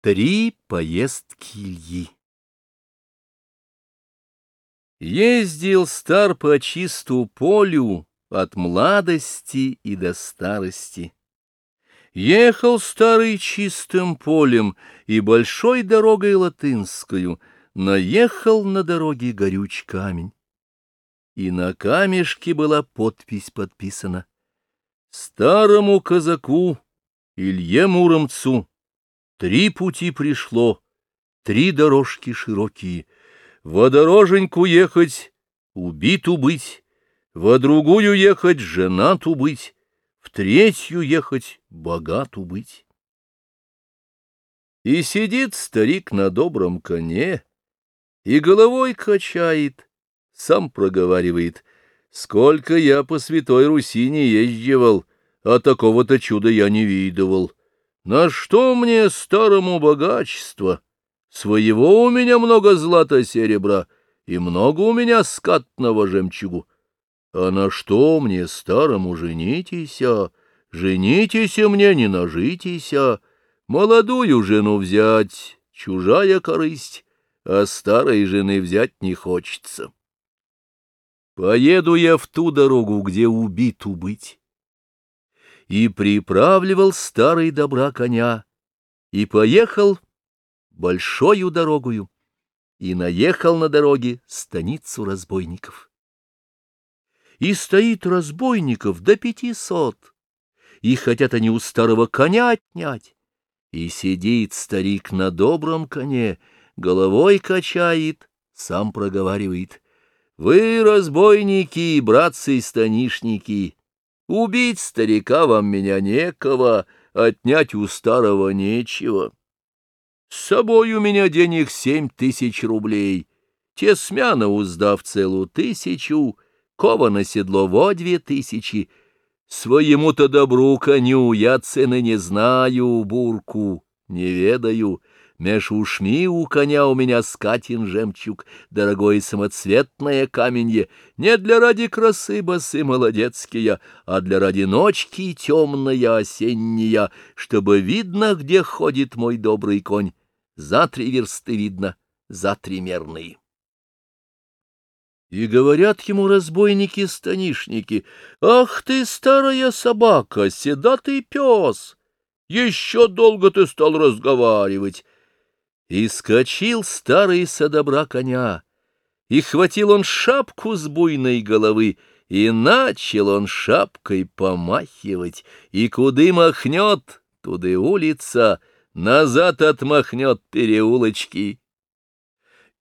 Три поездки Ильи Ездил стар по чисту полю От младости и до старости. Ехал старый чистым полем И большой дорогой латынскую Наехал на дороге горюч камень. И на камешке была подпись подписана. Старому казаку Илье Муромцу Три пути пришло, три дорожки широкие. Во дороженьку ехать, убиту быть, во другую ехать, женату быть, в третью ехать, богату быть. И сидит старик на добром коне, и головой качает, сам проговаривает, сколько я по святой Руси не езживал, а такого-то чуда я не видывал. На что мне старому богачество? Своего у меня много злата серебра, и много у меня скатного жемчугу. А на что мне старому женитеся? Женитеся мне, не нажитеся. Молодую жену взять — чужая корысть, а старой жены взять не хочется. Поеду я в ту дорогу, где убиту быть и приправливал старый добра коня, и поехал большою дорогою, и наехал на дороге станицу разбойников. И стоит разбойников до пятисот, и хотят они у старого коня отнять, и сидит старик на добром коне, головой качает, сам проговаривает — вы, разбойники, братцы-станишники, Убить старика вам меня некого, отнять у старого нечего. С собой у меня денег семь тысяч рублей, те смяна уздав целую тысячу, кова на седло во две тысячи. Своему-то добру коню я цены не знаю, бурку не ведаю, Меж ушми у коня у меня скатин жемчуг, дорогое самоцветное каменье, не для ради красы басы молодецкие, а для ради ночки темная осенняя, чтобы видно, где ходит мой добрый конь. За три версты видно, за тримерные. И говорят ему разбойники-станишники, «Ах ты, старая собака, седатый пес! Еще долго ты стал разговаривать!» И скочил старый со добра коня, и хватил он шапку с буйной головы, и начал он шапкой помахивать, и куды махнет, туды улица, назад отмахнет переулочки.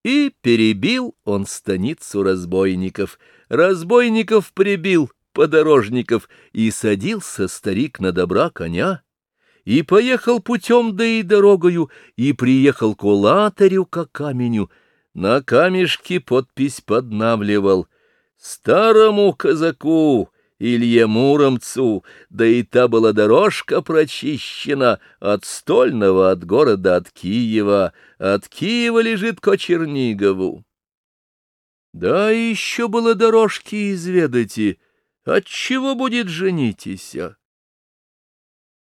И перебил он станицу разбойников, разбойников прибил, подорожников, и садился старик на добра коня, и поехал путем да и дорогою, и приехал к улатарю к каменю, на камешке подпись поднавливал «Старому казаку». Илье Муромцу, да и та была дорожка прочищена от Стольного, от города, от Киева, от Киева лежит ко Чернигову. Да еще было дорожки изведайте, отчего будет женитеся.